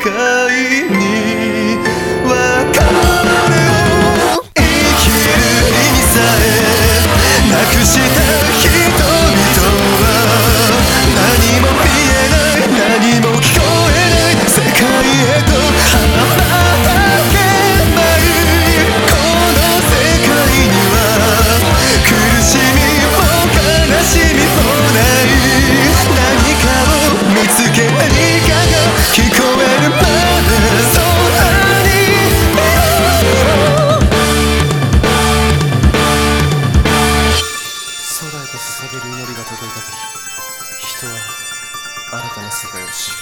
界に別れを生きる意味さえなくした人々は何も見えない何も聞こえない世界へと羽ばたないこの世界には苦しみも悲しみもない何かを見つけ祈りが届いた時人は新たな世界を知る。